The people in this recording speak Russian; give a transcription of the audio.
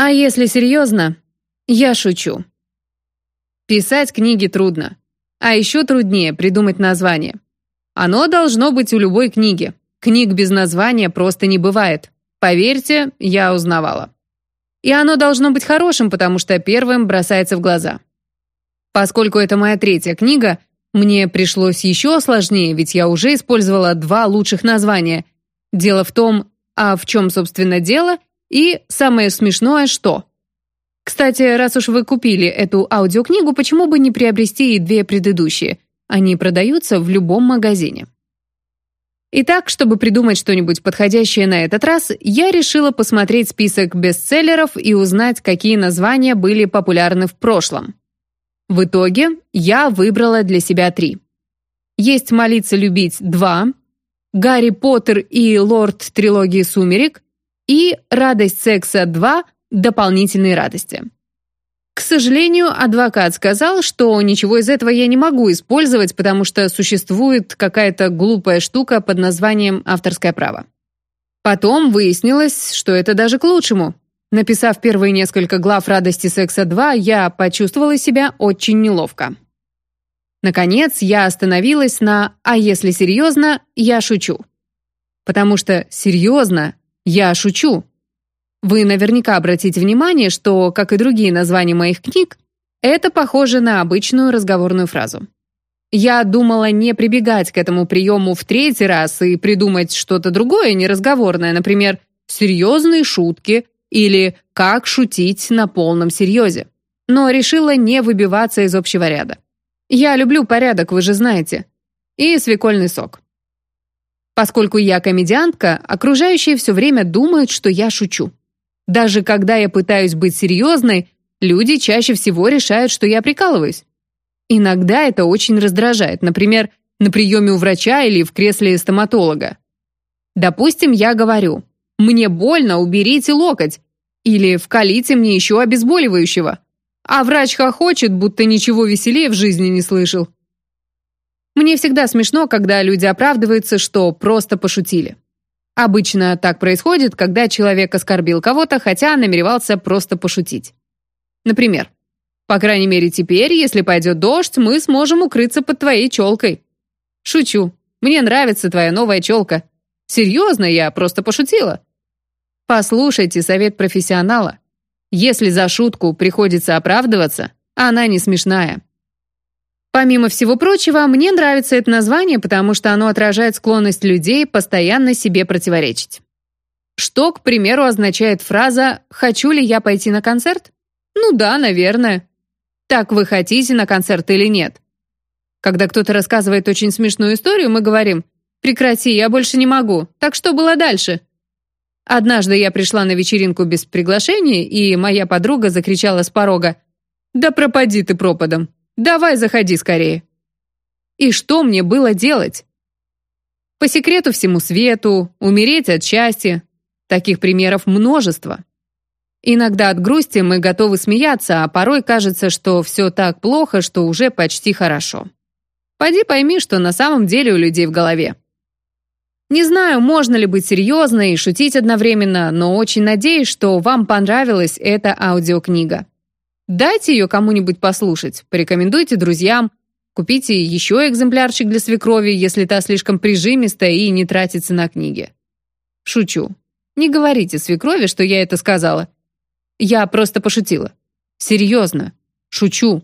А если серьезно, я шучу. Писать книги трудно. А еще труднее придумать название. Оно должно быть у любой книги. Книг без названия просто не бывает. Поверьте, я узнавала. И оно должно быть хорошим, потому что первым бросается в глаза. Поскольку это моя третья книга, мне пришлось еще сложнее, ведь я уже использовала два лучших названия. Дело в том, а в чем, собственно, дело, и самое смешное, что. Кстати, раз уж вы купили эту аудиокнигу, почему бы не приобрести и две предыдущие? Они продаются в любом магазине. Итак, чтобы придумать что-нибудь подходящее на этот раз, я решила посмотреть список бестселлеров и узнать, какие названия были популярны в прошлом. В итоге я выбрала для себя три. «Есть молиться любить» 2, «Гарри Поттер и лорд трилогии «Сумерек» и «Радость секса 2. Дополнительные радости». К сожалению, адвокат сказал, что ничего из этого я не могу использовать, потому что существует какая-то глупая штука под названием «авторское право». Потом выяснилось, что это даже к лучшему. Написав первые несколько глав «Радости секса 2», я почувствовала себя очень неловко. Наконец, я остановилась на «А если серьезно, я шучу». Потому что серьезно, я шучу. Вы наверняка обратите внимание, что, как и другие названия моих книг, это похоже на обычную разговорную фразу. Я думала не прибегать к этому приему в третий раз и придумать что-то другое, неразговорное, например, серьезные шутки или «Как шутить на полном серьезе». Но решила не выбиваться из общего ряда. Я люблю порядок, вы же знаете. И свекольный сок. Поскольку я комедиантка, окружающие все время думают, что я шучу. Даже когда я пытаюсь быть серьезной, люди чаще всего решают, что я прикалываюсь. Иногда это очень раздражает, например, на приеме у врача или в кресле стоматолога. Допустим, я говорю мне больно, уберите локоть. Или вкалите мне еще обезболивающего. А врач хохочет, будто ничего веселее в жизни не слышал. Мне всегда смешно, когда люди оправдываются, что просто пошутили. Обычно так происходит, когда человек оскорбил кого-то, хотя намеревался просто пошутить. Например, «По крайней мере теперь, если пойдет дождь, мы сможем укрыться под твоей челкой». «Шучу. Мне нравится твоя новая челка». «Серьезно, я просто пошутила». Послушайте совет профессионала. Если за шутку приходится оправдываться, она не смешная. Помимо всего прочего, мне нравится это название, потому что оно отражает склонность людей постоянно себе противоречить. Что, к примеру, означает фраза «хочу ли я пойти на концерт?» Ну да, наверное. Так вы хотите на концерт или нет? Когда кто-то рассказывает очень смешную историю, мы говорим «прекрати, я больше не могу, так что было дальше?» Однажды я пришла на вечеринку без приглашения, и моя подруга закричала с порога «Да пропади ты пропадом! Давай заходи скорее!» И что мне было делать? По секрету всему свету, умереть от счастья. Таких примеров множество. Иногда от грусти мы готовы смеяться, а порой кажется, что все так плохо, что уже почти хорошо. Пойди пойми, что на самом деле у людей в голове. Не знаю, можно ли быть серьезной и шутить одновременно, но очень надеюсь, что вам понравилась эта аудиокнига. Дайте ее кому-нибудь послушать, порекомендуйте друзьям, купите еще экземплярчик для свекрови, если та слишком прижимистая и не тратится на книги. Шучу. Не говорите свекрови, что я это сказала. Я просто пошутила. Серьезно. Шучу.